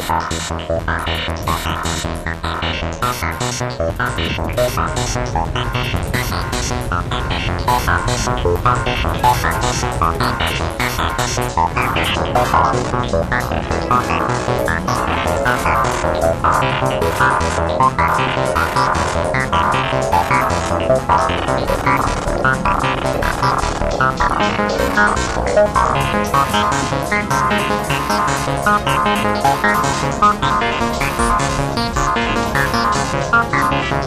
Terima kasih telah menonton!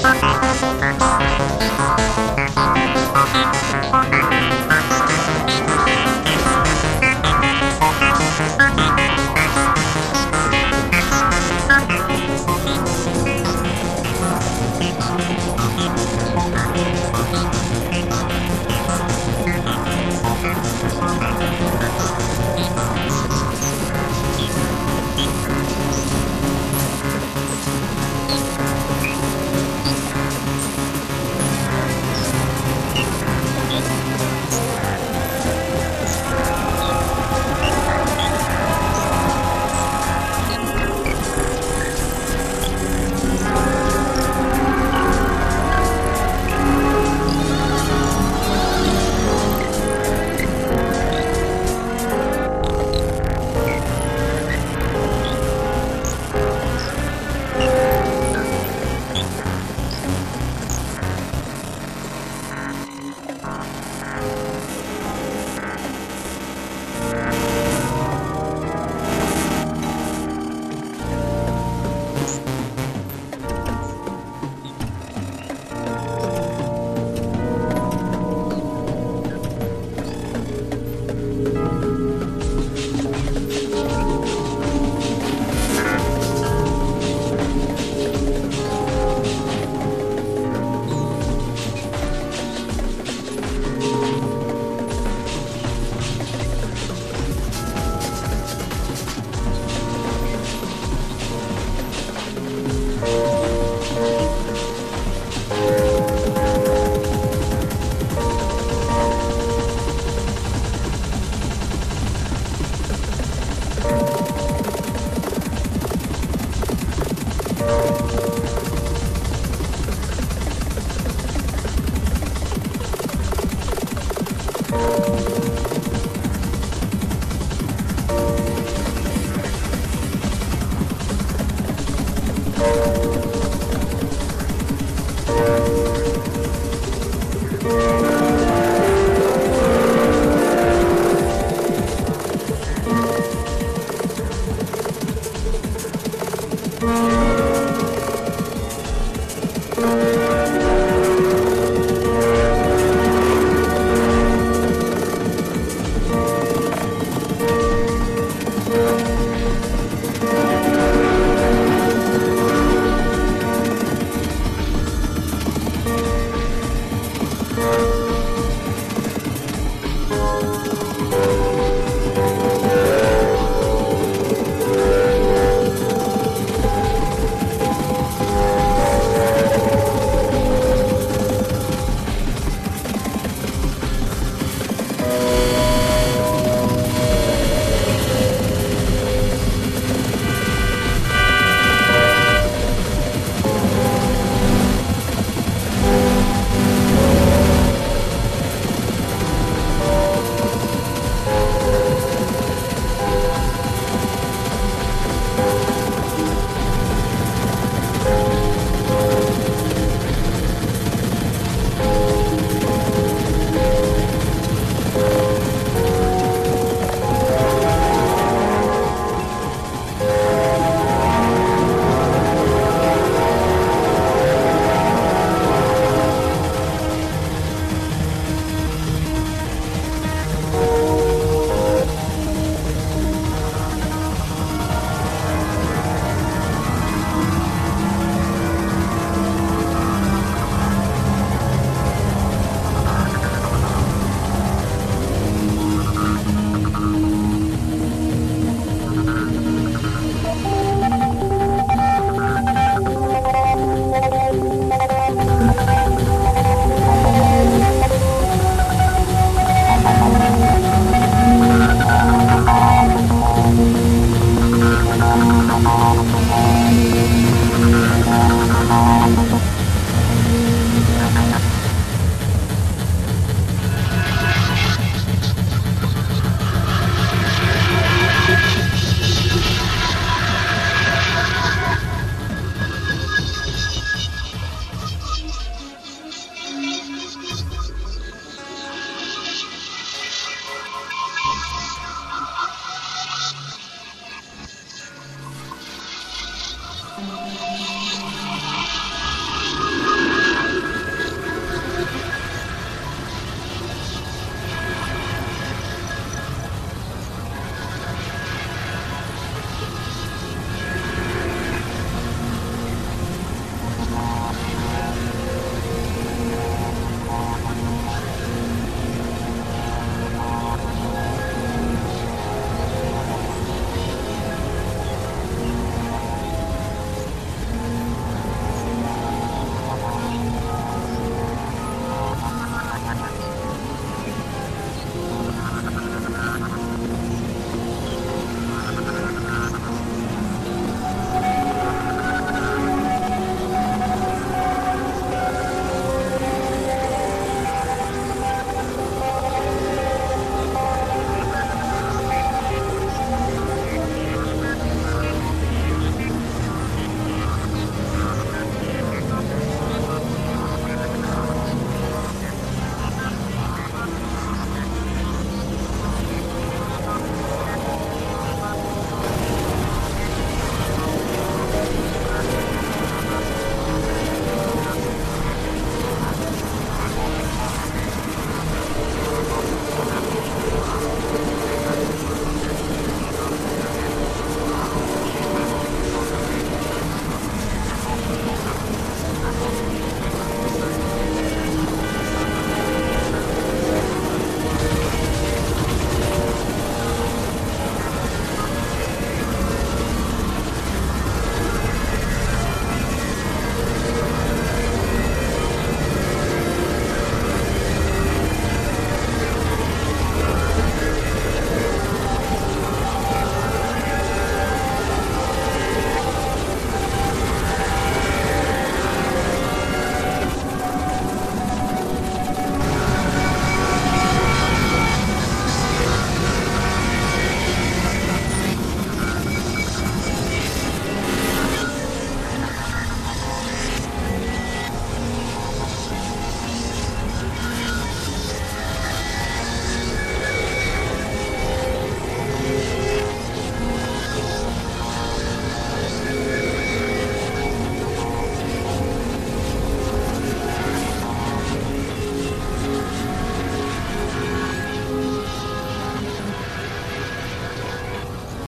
Thank